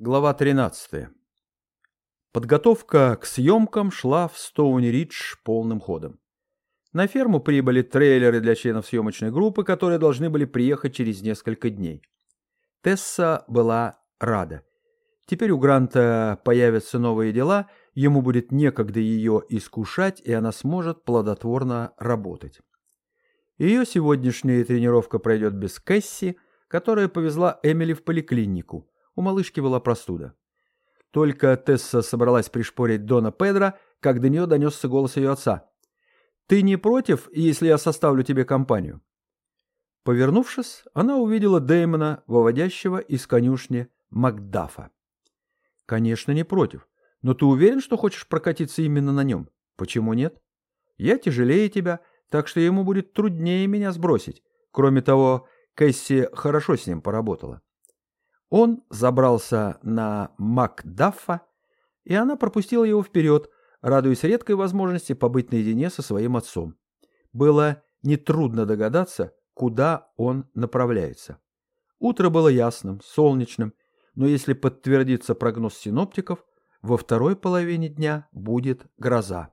Глава 13. Подготовка к съемкам шла в Стоуни-Ридж полным ходом. На ферму прибыли трейлеры для членов съемочной группы, которые должны были приехать через несколько дней. Тесса была рада. Теперь у Гранта появятся новые дела, ему будет некогда ее искушать, и она сможет плодотворно работать. Ее сегодняшняя тренировка пройдет без Кэсси, которая повезла Эмили в поликлинику – у малышки была простуда. Только Тесса собралась пришпорить Дона Педро, как до нее донесся голос ее отца. «Ты не против, если я составлю тебе компанию?» Повернувшись, она увидела Дэймона, выводящего из конюшни Макдафа. «Конечно, не против. Но ты уверен, что хочешь прокатиться именно на нем? Почему нет? Я тяжелее тебя, так что ему будет труднее меня сбросить. Кроме того, Кэсси хорошо с ним поработала. Он забрался на Макдаффа, и она пропустила его вперед, радуясь редкой возможности побыть наедине со своим отцом. Было нетрудно догадаться, куда он направляется. Утро было ясным, солнечным, но если подтвердится прогноз синоптиков, во второй половине дня будет гроза.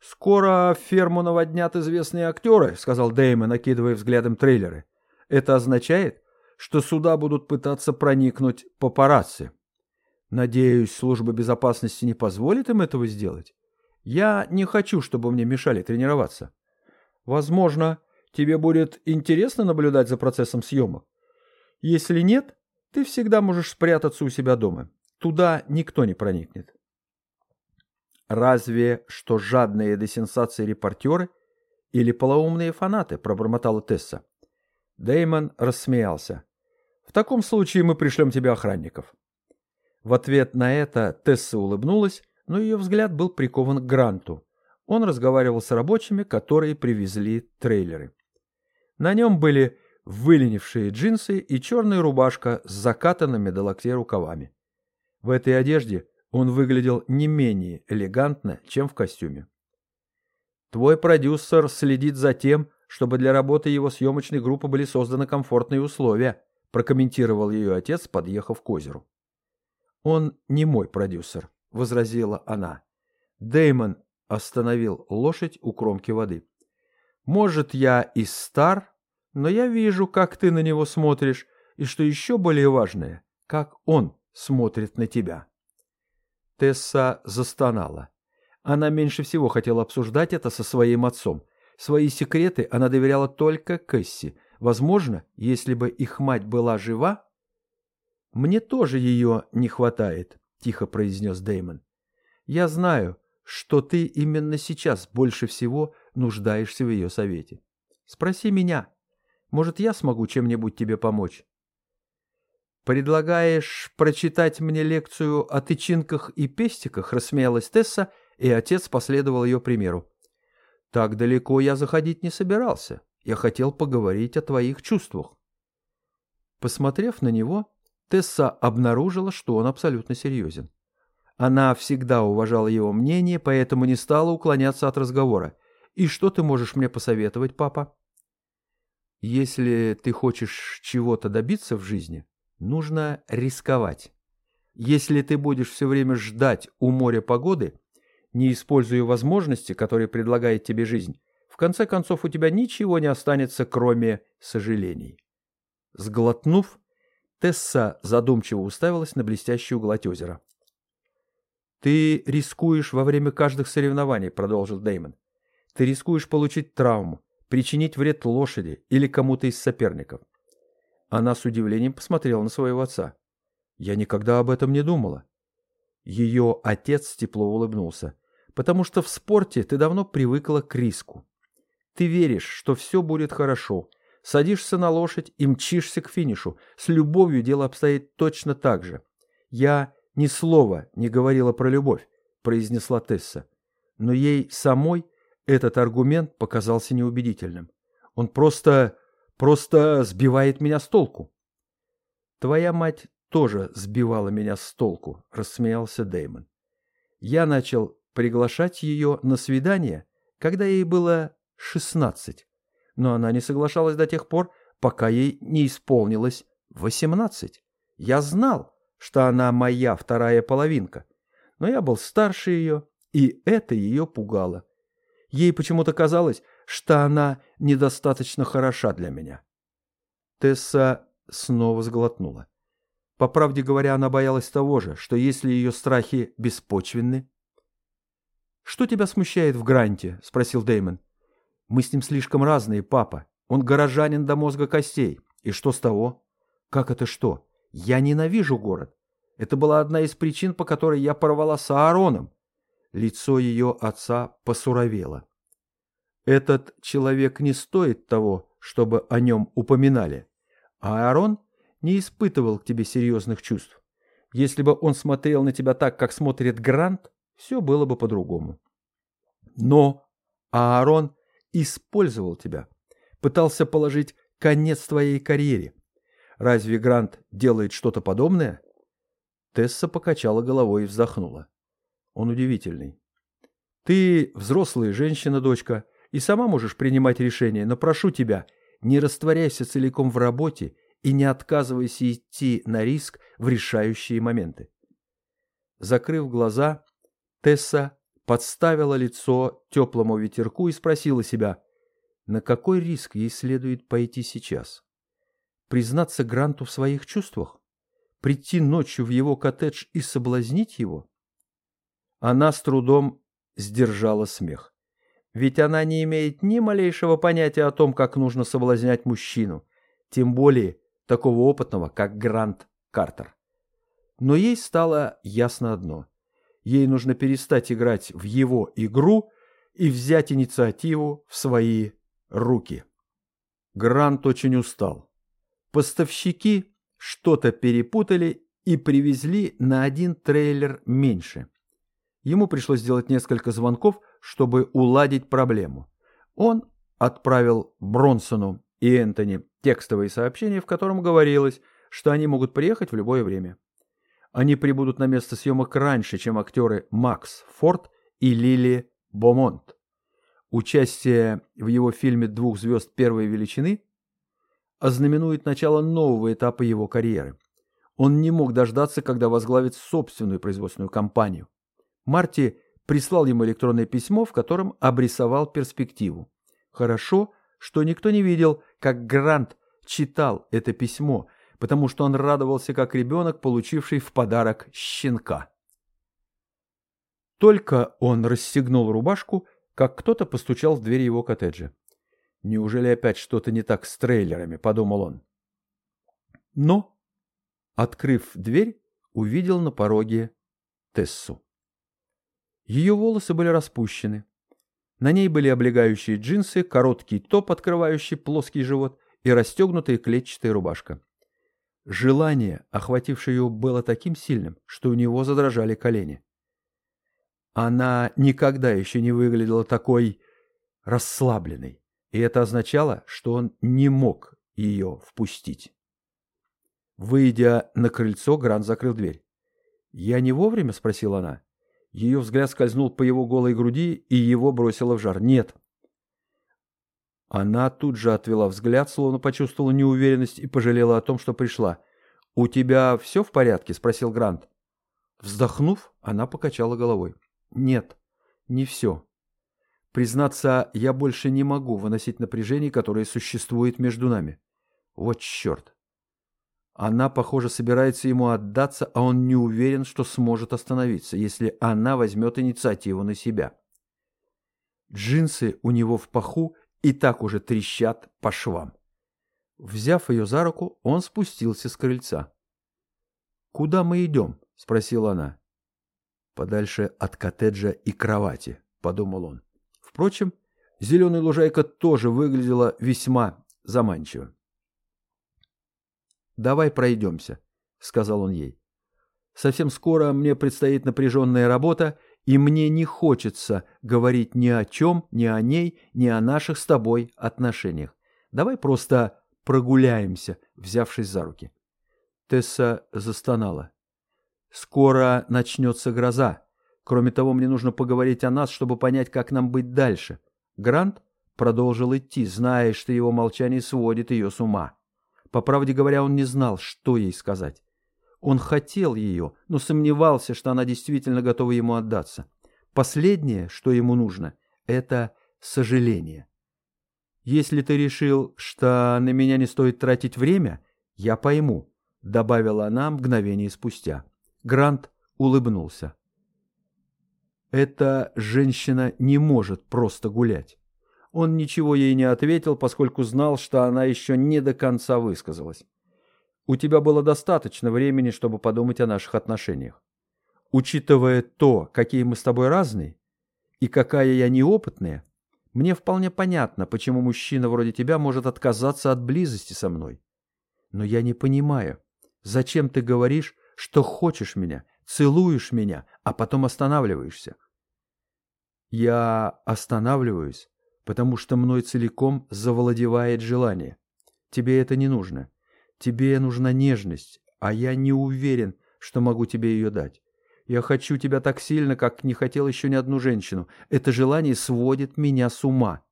«Скоро ферму наводнят известные актеры», — сказал Дэймон, накидывая взглядом трейлеры. «Это означает, что сюда будут пытаться проникнуть папарацци. Надеюсь, служба безопасности не позволит им этого сделать. Я не хочу, чтобы мне мешали тренироваться. Возможно, тебе будет интересно наблюдать за процессом съемок. Если нет, ты всегда можешь спрятаться у себя дома. Туда никто не проникнет. Разве что жадные до сенсации репортеры или полоумные фанаты, пробормотала Тесса. Дэймон рассмеялся. В таком случае мы пришлем тебе охранников. В ответ на это Тесса улыбнулась, но ее взгляд был прикован к Гранту. Он разговаривал с рабочими, которые привезли трейлеры. На нем были выленившие джинсы и черная рубашка с закатанными до локтей рукавами. В этой одежде он выглядел не менее элегантно, чем в костюме. Твой продюсер следит за тем, чтобы для работы его съемочной группы были созданы комфортные условия, прокомментировал ее отец, подъехав к озеру. «Он не мой продюсер», — возразила она. Дэймон остановил лошадь у кромки воды. «Может, я и стар, но я вижу, как ты на него смотришь, и, что еще более важное, как он смотрит на тебя». Тесса застонала. Она меньше всего хотела обсуждать это со своим отцом. Свои секреты она доверяла только Кэсси — Возможно, если бы их мать была жива... «Мне тоже ее не хватает», — тихо произнес Дэймон. «Я знаю, что ты именно сейчас больше всего нуждаешься в ее совете. Спроси меня. Может, я смогу чем-нибудь тебе помочь?» «Предлагаешь прочитать мне лекцию о тычинках и пестиках?» — рассмеялась Тесса, и отец последовал ее примеру. «Так далеко я заходить не собирался. Я хотел поговорить о твоих чувствах. Посмотрев на него, Тесса обнаружила, что он абсолютно серьезен. Она всегда уважала его мнение, поэтому не стала уклоняться от разговора. «И что ты можешь мне посоветовать, папа?» «Если ты хочешь чего-то добиться в жизни, нужно рисковать. Если ты будешь все время ждать у моря погоды, не используя возможности, которые предлагает тебе жизнь, конце концов у тебя ничего не останется, кроме сожалений. Сглотнув, Тесса задумчиво уставилась на блестящую гладь озера. «Ты рискуешь во время каждых соревнований», — продолжил Дэймон. «Ты рискуешь получить травму, причинить вред лошади или кому-то из соперников». Она с удивлением посмотрела на своего отца. «Я никогда об этом не думала». Ее отец тепло улыбнулся. «Потому что в спорте ты давно привыкла к риску. Ты веришь, что все будет хорошо. Садишься на лошадь и мчишься к финишу. С любовью дело обстоит точно так же. Я ни слова не говорила про любовь, произнесла Тесса. Но ей самой этот аргумент показался неубедительным. Он просто... просто сбивает меня с толку. Твоя мать тоже сбивала меня с толку, рассмеялся Дэймон. Я начал приглашать ее на свидание, когда ей было шестнадцать. Но она не соглашалась до тех пор, пока ей не исполнилось восемнадцать. Я знал, что она моя вторая половинка. Но я был старше ее, и это ее пугало. Ей почему-то казалось, что она недостаточно хороша для меня. Тесса снова сглотнула. По правде говоря, она боялась того же, что если ее страхи беспочвенны... «Что тебя смущает в Гранте?» — спросил Дэймон. «Мы с ним слишком разные, папа. Он горожанин до мозга костей. И что с того?» «Как это что? Я ненавижу город. Это была одна из причин, по которой я порвала с Аароном. Лицо ее отца посуровело. Этот человек не стоит того, чтобы о нем упоминали. А Аарон не испытывал к тебе серьезных чувств. Если бы он смотрел на тебя так, как смотрит Грант, все было бы по-другому. Но Аарон использовал тебя, пытался положить конец твоей карьере. Разве Грант делает что-то подобное? Тесса покачала головой и вздохнула. Он удивительный. Ты взрослая женщина, дочка, и сама можешь принимать решения, но прошу тебя, не растворяйся целиком в работе и не отказывайся идти на риск в решающие моменты. Закрыв глаза, Тесса подставила лицо теплому ветерку и спросила себя, на какой риск ей следует пойти сейчас. Признаться Гранту в своих чувствах? Прийти ночью в его коттедж и соблазнить его? Она с трудом сдержала смех. Ведь она не имеет ни малейшего понятия о том, как нужно соблазнять мужчину, тем более такого опытного, как Грант Картер. Но ей стало ясно одно. Ей нужно перестать играть в его игру и взять инициативу в свои руки. Грант очень устал. Поставщики что-то перепутали и привезли на один трейлер меньше. Ему пришлось сделать несколько звонков, чтобы уладить проблему. Он отправил Бронсону и Энтони текстовое сообщение, в котором говорилось, что они могут приехать в любое время. Они прибудут на место съемок раньше, чем актеры Макс Форд и Лили Бомонт. Участие в его фильме «Двух звезд первой величины» ознаменует начало нового этапа его карьеры. Он не мог дождаться, когда возглавит собственную производственную компанию. Марти прислал ему электронное письмо, в котором обрисовал перспективу. Хорошо, что никто не видел, как Грант читал это письмо, потому что он радовался как ребенок, получивший в подарок щенка. Только он расстегнул рубашку, как кто-то постучал в дверь его коттеджа. «Неужели опять что-то не так с трейлерами?» — подумал он. Но, открыв дверь, увидел на пороге Тессу. Ее волосы были распущены. На ней были облегающие джинсы, короткий топ, открывающий плоский живот, и расстегнутая клетчатая рубашка. Желание, охватившее ее, было таким сильным, что у него задрожали колени. Она никогда еще не выглядела такой расслабленной, и это означало, что он не мог ее впустить. Выйдя на крыльцо, Грант закрыл дверь. «Я не вовремя?» — спросила она. Ее взгляд скользнул по его голой груди, и его бросило в жар. «Нет». Она тут же отвела взгляд, словно почувствовала неуверенность и пожалела о том, что пришла. «У тебя все в порядке?» — спросил Грант. Вздохнув, она покачала головой. «Нет, не все. Признаться, я больше не могу выносить напряжение, которое существует между нами. Вот черт. Она, похоже, собирается ему отдаться, а он не уверен, что сможет остановиться, если она возьмет инициативу на себя. Джинсы у него в паху и так уже трещат по швам. Взяв ее за руку, он спустился с крыльца. «Куда мы идем?» — спросила она. «Подальше от коттеджа и кровати», — подумал он. Впрочем, зеленая лужайка тоже выглядела весьма заманчиво. «Давай пройдемся», — сказал он ей. «Совсем скоро мне предстоит напряженная работа, и мне не хочется говорить ни о чем, ни о ней, ни о наших с тобой отношениях. Давай просто прогуляемся, взявшись за руки». Тесса застонала. «Скоро начнется гроза. Кроме того, мне нужно поговорить о нас, чтобы понять, как нам быть дальше». Грант продолжил идти, зная, что его молчание сводит ее с ума. По правде говоря, он не знал, что ей сказать. Он хотел ее, но сомневался, что она действительно готова ему отдаться. Последнее, что ему нужно, это сожаление. «Если ты решил, что на меня не стоит тратить время, я пойму», — добавила она мгновение спустя. Грант улыбнулся. «Эта женщина не может просто гулять». Он ничего ей не ответил, поскольку знал, что она еще не до конца высказалась. «У тебя было достаточно времени, чтобы подумать о наших отношениях. Учитывая то, какие мы с тобой разные, и какая я неопытная, мне вполне понятно, почему мужчина вроде тебя может отказаться от близости со мной. Но я не понимаю, зачем ты говоришь, что хочешь меня, целуешь меня, а потом останавливаешься? Я останавливаюсь, потому что мной целиком завладевает желание. Тебе это не нужно. Тебе нужна нежность, а я не уверен, что могу тебе ее дать. Я хочу тебя так сильно, как не хотел еще ни одну женщину. Это желание сводит меня с ума.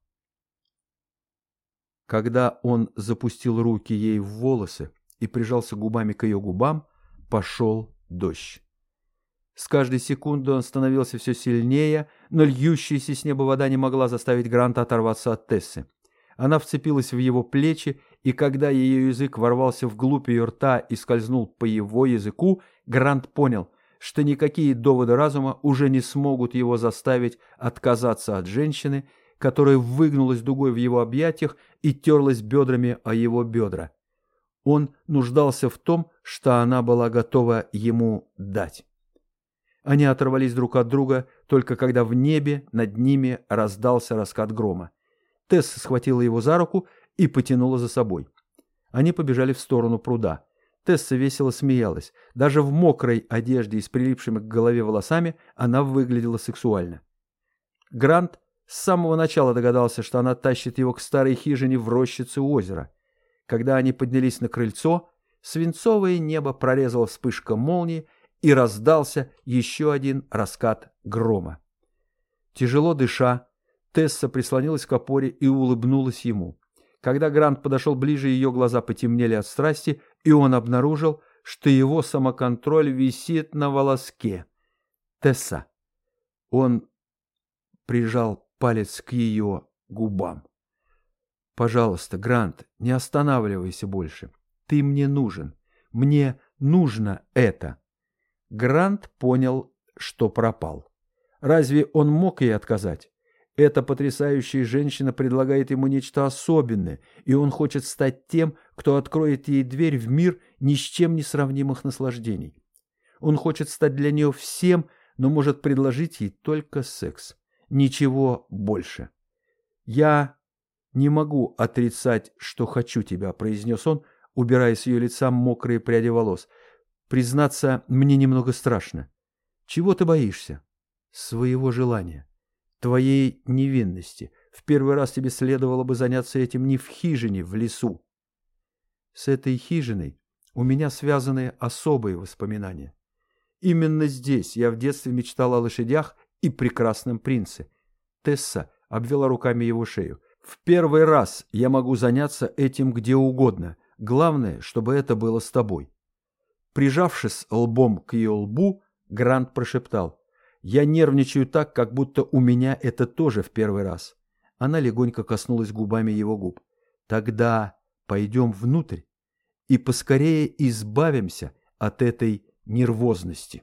Когда он запустил руки ей в волосы и прижался губами к ее губам, пошел дождь. С каждой секунды он становился все сильнее, но льющаяся с неба вода не могла заставить Гранта оторваться от Тессы. Она вцепилась в его плечи, и когда ее язык ворвался вглубь ее рта и скользнул по его языку, Грант понял, что никакие доводы разума уже не смогут его заставить отказаться от женщины, которая выгнулась дугой в его объятиях и терлась бедрами о его бедра. Он нуждался в том, что она была готова ему дать. Они оторвались друг от друга, только когда в небе над ними раздался раскат грома. Тесс схватила его за руку и потянула за собой. Они побежали в сторону пруда. Тесса весело смеялась. Даже в мокрой одежде и с прилипшими к голове волосами она выглядела сексуально. Грант с самого начала догадался, что она тащит его к старой хижине в рощице у озера. Когда они поднялись на крыльцо, свинцовое небо прорезала вспышка молнии и раздался еще один раскат грома. Тяжело дыша, Тесса прислонилась к опоре и улыбнулась ему. Когда Грант подошел ближе, ее глаза потемнели от страсти, и он обнаружил, что его самоконтроль висит на волоске. Тесса. Он прижал палец к ее губам. «Пожалуйста, Грант, не останавливайся больше. Ты мне нужен. Мне нужно это». Грант понял, что пропал. Разве он мог ей отказать? Эта потрясающая женщина предлагает ему нечто особенное, и он хочет стать тем, кто откроет ей дверь в мир ни с чем не сравнимых наслаждений. Он хочет стать для нее всем, но может предложить ей только секс. Ничего больше. «Я не могу отрицать, что хочу тебя», — произнес он, убирая с ее лица мокрые пряди волос. «Признаться, мне немного страшно. Чего ты боишься?» «Своего желания» твоей невинности. В первый раз тебе следовало бы заняться этим не в хижине, в лесу. С этой хижиной у меня связаны особые воспоминания. Именно здесь я в детстве мечтал о лошадях и прекрасном принце. Тесса обвела руками его шею. В первый раз я могу заняться этим где угодно. Главное, чтобы это было с тобой. Прижавшись лбом к ее лбу, Грант прошептал. Я нервничаю так, как будто у меня это тоже в первый раз. Она легонько коснулась губами его губ. Тогда пойдем внутрь и поскорее избавимся от этой нервозности.